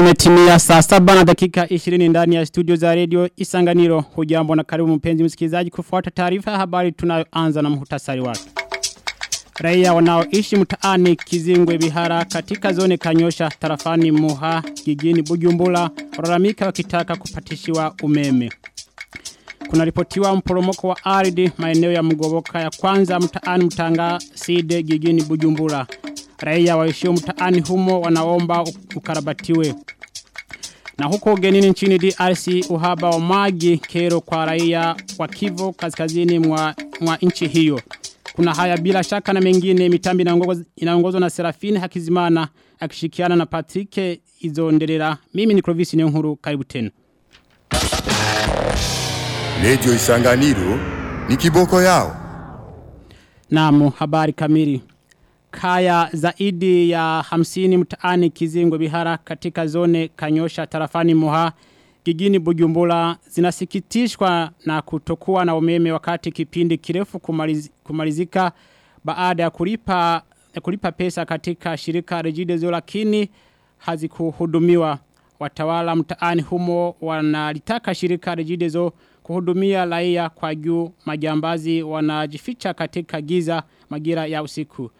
Imetimia saa saba na dakika 20 ndani ya studio za radio Isanganiro. Hujambo na karibu mpenzi msikilizaji kufuata taarifa ya habari tunayoanza na muhtasari wake. Raia wanaoishi mtaani Kizingwe Bihara katika zone Kanyosha tarafani Muha jijini Bujumbura walalamika wakitaka kupatishiwa umeme. Kuna ripotiwa mporomoko wa ardhi maeneo ya mgoboka ya kwanza mtaani Mtanga Side jijini Bujumbura. Raia waishio mtaani humo wanaomba ukarabatiwe. Na huko ugenini nchini DRC uhaba wa maji kero kwa raia wa Kivu kaskazini mwa, mwa nchi hiyo. Kuna haya bila shaka na mengine mitambi inaongozwa na serafini Hakizimana akishirikiana na Patrick Izonderera. Mimi ni Clovis Nyonkuru karibu tena. Radio Isanganiro ni kiboko yao. Naam, habari kamili. Kaya zaidi ya hamsini mtaani kizingwe bihara katika zone kanyosha tarafani muha gigini bujumbula zinasikitishwa na kutokuwa na umeme wakati kipindi kirefu kumaliz, kumalizika baada ya kulipa, ya kulipa pesa katika shirika rejidezo lakini hazikuhudumiwa. Watawala mtaani humo wanalitaka shirika rejidezo kuhudumia laia kwa juu majambazi wanajificha katika giza magira ya usiku.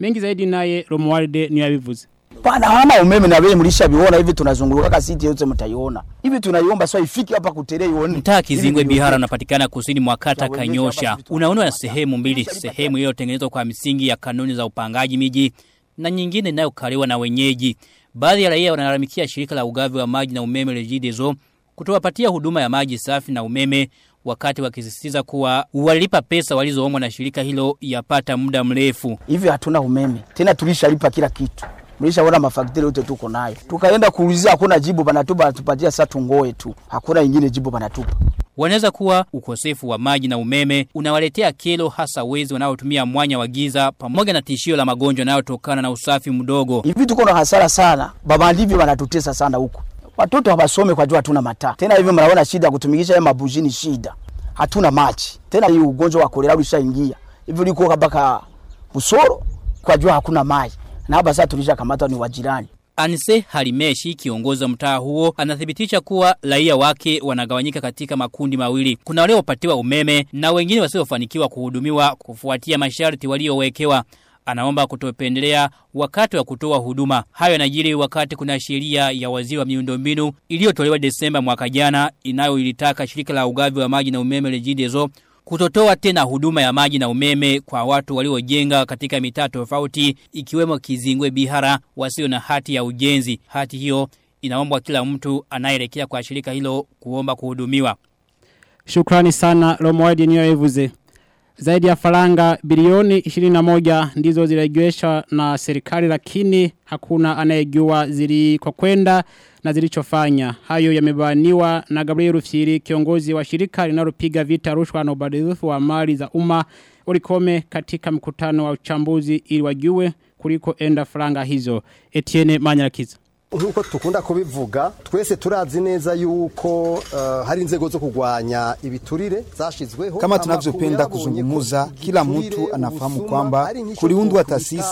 Mengi zaidi naye Romualde ni yabivuze. Pana hama umeme na wewe mlishaviona hivi tunazunguruka kasiti yote mtaiona. Hivi tunaiomba sasa ifike hapa kutere ione. Mtaa Kizingwe Bihara unapatikana kusini mwa kata Kanyosha. Unaona na sehemu mbili, sehemu hiyo tengenezwa kwa misingi ya kanuni za upangaji miji na nyingine inayokaliwa na wenyeji. Baadhi ya raia wanalalamikia shirika la ugavi wa maji na umeme Regideso kutowapatia huduma ya maji safi na umeme wakati wakisisitiza kuwa walipa pesa walizoomwa na shirika hilo yapata muda mrefu. Hivyo hatuna umeme. Tena tulishalipa kila kitu. Mlishaona mafakturi yote tuko nayo. Tukaenda kuulizia hakuna jibu banatupa tupatia sasa tungoe tu. Hakuna ingine jibu banatupa. Wanaweza kuwa ukosefu wa maji na umeme unawaletea kelo hasa wezi wanaotumia mwanya wa giza pamoja na tishio la magonjwa yanayotokana na usafi mdogo. Hivi tuko na hasara sana. Baba ndivyo wanatutesa sana huko. Watoto hawasome kwa jua hatuna mataa. Tena hivi mnaona shida ya kutumikisha ya mabuji ni shida. Hatuna maji. Tena hii ugonjwa wa kolera ulishaingia. Hivi liko kabaka Busoro kwa jua hakuna maji. Na hapa sasa tulishakamata ni wajirani. Anise Halimeshi kiongozi mtaa huo anathibitisha kuwa raia wake wanagawanyika katika makundi mawili. Kuna wale wapatiwa umeme na wengine wasiofanikiwa kuhudumiwa kufuatia masharti waliowekewa. Anaomba kutopendelea wakati wa kutoa huduma. Hayo yanajiri wakati kuna sheria ya waziri wa miundombinu iliyotolewa Desemba mwaka jana inayoilitaka shirika la ugavi wa maji na umeme Regideso kutotoa tena huduma ya maji na umeme kwa watu waliojenga katika mitaa tofauti ikiwemo Kizingwe Bihara wasio na hati ya ujenzi. Hati hiyo inaombwa kila mtu anayeelekea kwa shirika hilo kuomba kuhudumiwa. Shukrani sana Romualde niyoevuze. Zaidi ya faranga bilioni 21 ndizo zilegeshwa na serikali lakini hakuna anayejua kwa kwenda na zilichofanya. Hayo yamebaniwa na Gabriel Rufiri kiongozi wa shirika linalopiga vita rushwa na ubadilifu wa mali za umma ulikome katika mkutano wa uchambuzi ili wajue kuliko enda faranga hizo. Etienne Manyarakiza nkuko tukunda kubivuga twese turazi neza yuko uh, hari inzego zo kugwanya ibiturire zashizweho kama tunavyopenda kuzungumuza kila mtu anafahamu kwamba kuliundwa taasisi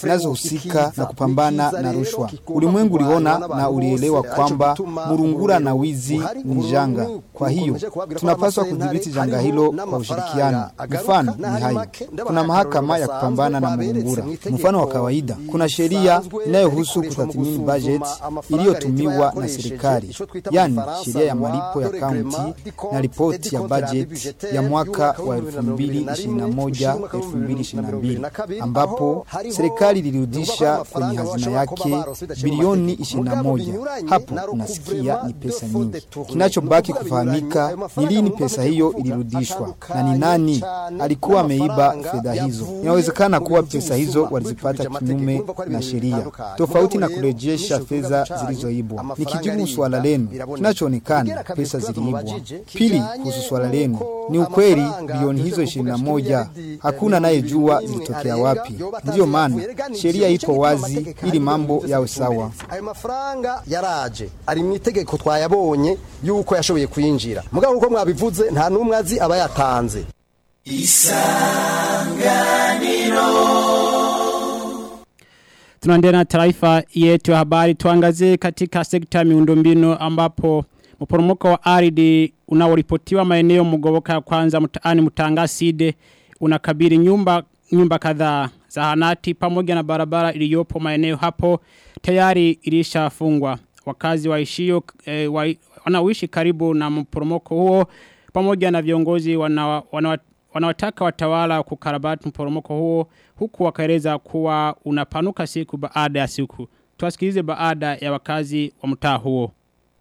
zinazohusika na kupambana na rushwa. ulimwengu uliona na ulielewa kwamba murungura na wizi ni janga kwa hiyo tunapaswa kudhibiti janga hilo kwa ushirikiano. mfano ni hai. kuna mahakama ya kupambana na murungura. mfano wa kawaida. Kuna sheria inayohusu kutathmini budget iliyotumiwa na serikali, yani sheria ya malipo ya kaunti na ripoti ya budget ya mwaka wa 2021-2022 ambapo serikali ilirudisha kwenye hazina yake bilioni 21. Hapo unasikia ni pesa nyingi. Kinachobaki kufahamika ni lini pesa hiyo ilirudishwa na ni nani alikuwa ameiba fedha hizo. Inawezekana kuwa pesa hizo walizipata kinyume na sheria, tofauti na kurejesha fedha zilizoibwa. Nikijibu swala lenu, kinachoonekana pesa ziliibwa. Pili, kuhusu swala lenu, ni ukweli bilioni hizo 21 hakuna anayejua zilitokea wapi. Ndiyo maana sheria ipo wazi ili mambo yawe sawa. ayo mafaranga yaraje ari mwitegeko twayabonye yuko yashoboye kwinjira mugabo uko mwabivuze nta numwe azi aba yatanze Tunaendelea na taarifa yetu ya habari. Tuangazie katika sekta ya miundombinu ambapo mporomoko wa ardhi unaoripotiwa maeneo mgoboka ya kwanza mtaani Mtanga Side unakabiri nyumba nyumba kadhaa. Zahanati pamoja na barabara iliyopo maeneo hapo tayari ilishafungwa. Wakazi waishio e, wa, wanaoishi karibu na mporomoko huo pamoja na viongozi wana, wana, wanawataka watawala kukarabati mporomoko huo huku wakaeleza kuwa unapanuka siku baada ya siku. Tuwasikilize baada ya wakazi wa mtaa huo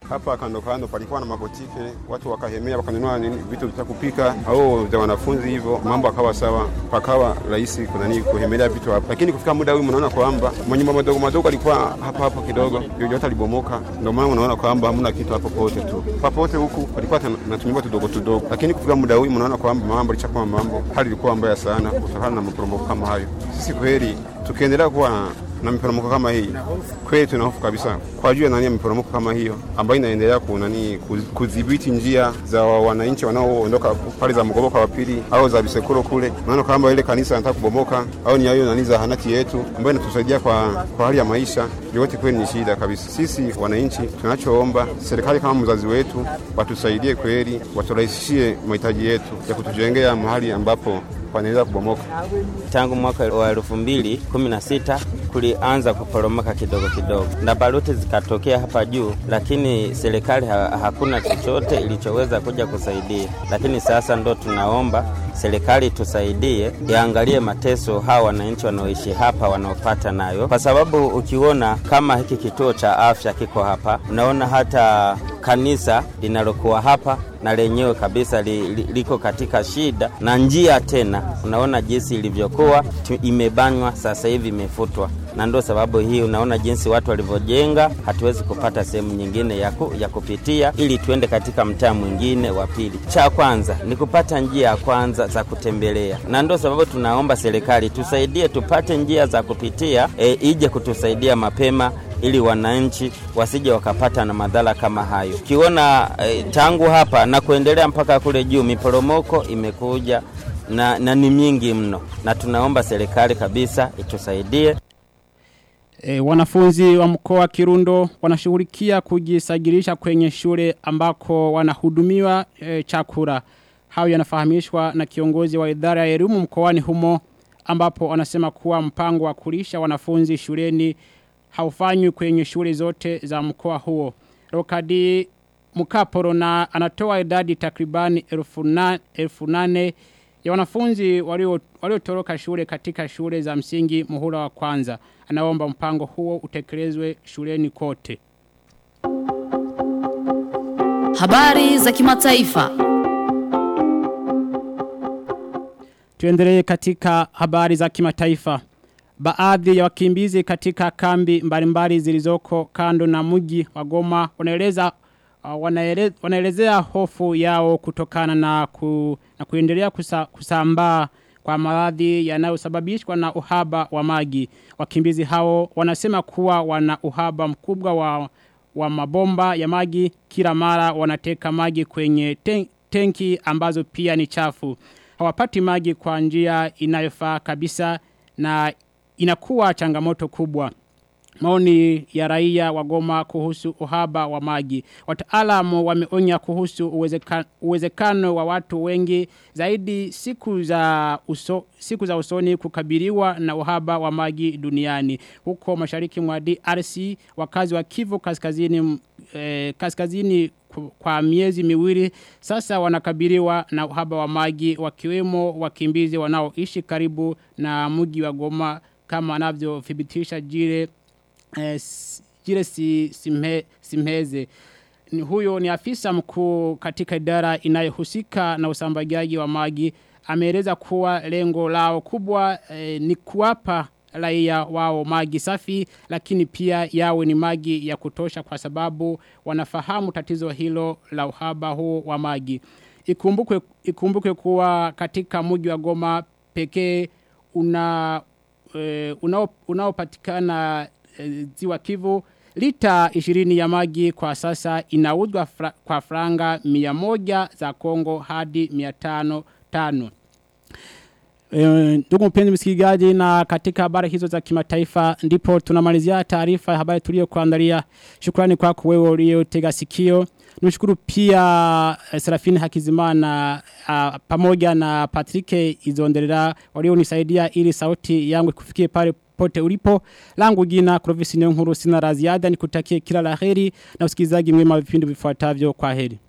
hapa kando kando palikuwa na makotike, watu wakahemea wakanunua nini vitu vya kupika au vya wanafunzi hivyo, mambo akawa sawa, pakawa rahisi nini kuhemelea vitu hapa. Lakini kufika muda huu mnaona kwamba manyumba madogo madogo alikuwa hapa hapo kidogo, yote alibomoka. Ndio maana unaona kwamba hamna kitu hapo pote tu, papote huku palikuwa na tudogo tudogo, lakini kufika muda huu mnaona kwamba mambo alichakuwa mambo, hali ilikuwa mbaya sana kutokana na maporomoko kama hayo. Sisi kweli tukiendelea kuwa na miporomoko kama hii kweli tuna hofu kabisa kwa juu ya nani ya miporomoko kama hiyo ambayo inaendelea kunani kudhibiti njia za wananchi wanaoondoka pale za mgoboka wa pili au za bisekuro kule. Naona kwamba ile kanisa inataka kubomoka au ni hayo nani zahanati yetu ambayo inatusaidia kwa, kwa hali ya maisha yote, kweli ni shida kabisa. Sisi wananchi tunachoomba serikali kama mzazi wetu watusaidie kweli, waturahisishie mahitaji yetu ya kutujengea mahali ambapo panaweza kubomoka. Tangu mwaka wa elfu mbili kumi na sita kulianza kuporomoka kidogo kidogo, na baruti zikatokea hapa juu, lakini serikali ha hakuna chochote ilichoweza kuja kusaidia. Lakini sasa ndo tunaomba serikali tusaidie, iangalie mateso hawa wananchi wanaoishi hapa wanaopata nayo, kwa sababu ukiona kama hiki kituo cha afya kiko hapa, unaona hata kanisa linalokuwa hapa na lenyewe kabisa li, li, liko katika shida na njia tena, unaona jinsi ilivyokuwa imebanywa, sasa hivi imefutwa, na ndio sababu hii unaona jinsi watu walivyojenga, hatuwezi kupata sehemu nyingine ya, ku, ya kupitia ili tuende katika mtaa mwingine wa pili. Cha kwanza ni kupata njia ya kwanza za kutembelea, na ndio sababu tunaomba serikali tusaidie tupate njia za kupitia, e, ije kutusaidia mapema ili wananchi wasije wakapata na madhara kama hayo. Ukiona e, tangu hapa na kuendelea mpaka kule juu miporomoko imekuja na, na ni mingi mno, na tunaomba serikali kabisa itusaidie. E, wanafunzi wa mkoa wa Kirundo wanashughulikia kujisajilisha kwenye shule ambako wanahudumiwa e, chakula. Hayo yanafahamishwa na kiongozi wa idara ya elimu mkoani humo ambapo anasema kuwa mpango wa kulisha wanafunzi shuleni haufanywi kwenye shule zote za mkoa huo. Rokadi Mukaporo na anatoa idadi takribani elfu, na, elfu nane ya wanafunzi waliotoroka shule katika shule za msingi muhula wa kwanza. Anaomba mpango huo utekelezwe shuleni kote. Habari za kimataifa. Tuendelee katika habari za kimataifa. Baadhi ya wakimbizi katika kambi mbalimbali zilizoko kando na mji wa Goma wanaeleza wanaele, wanaelezea hofu yao kutokana na, ku, na kuendelea kusa, kusambaa kwa maradhi yanayosababishwa na uhaba wa maji. Wakimbizi hao wanasema kuwa wana uhaba mkubwa wa, wa mabomba ya maji kila mara wanateka maji kwenye ten, tenki ambazo pia ni chafu. Hawapati maji kwa njia inayofaa kabisa na inakuwa changamoto kubwa. Maoni ya raia wa Goma kuhusu uhaba wa maji. Wataalamu wameonya kuhusu uwezekano, wa watu wengi zaidi siku za uso, siku za usoni kukabiliwa na uhaba wa maji duniani. Huko mashariki mwa DRC wakazi wa Kivu kaskazini eh, kaskazini kwa miezi miwili sasa wanakabiliwa na uhaba wa maji wakiwemo wakimbizi wanaoishi karibu na mji wa Goma kama anavyothibitisha jire eh, jire si, simhe, simheze. Ni huyo ni afisa mkuu katika idara inayohusika na usambazaji wa maji. Ameeleza kuwa lengo lao kubwa eh, ni kuwapa raia wao maji safi lakini pia yawe ni maji ya kutosha kwa sababu wanafahamu tatizo hilo la uhaba huu wa maji. Ikumbukwe ikumbukwe kuwa katika mji wa Goma pekee una e, unaopatikana e, ziwa Kivu lita 20 ya maji kwa sasa inauzwa fra, kwa franga 100 za Kongo hadi 500 tano. E, ndugu mpenzi msikilizaji na katika habari hizo za kimataifa ndipo tunamalizia taarifa ya habari tuliyokuandalia. Shukrani kwako wewe uliyotega sikio. Nimshukuru pia eh, Serafini Hakizimana uh, pamoja na Patrick Izonderera walionisaidia ili sauti yangu kufikie pale pote ulipo. Langu jina Clovis Nkuru sina la ziada nikutakie kila la heri na usikizaji mwema vipindi vifuatavyo kwa heri.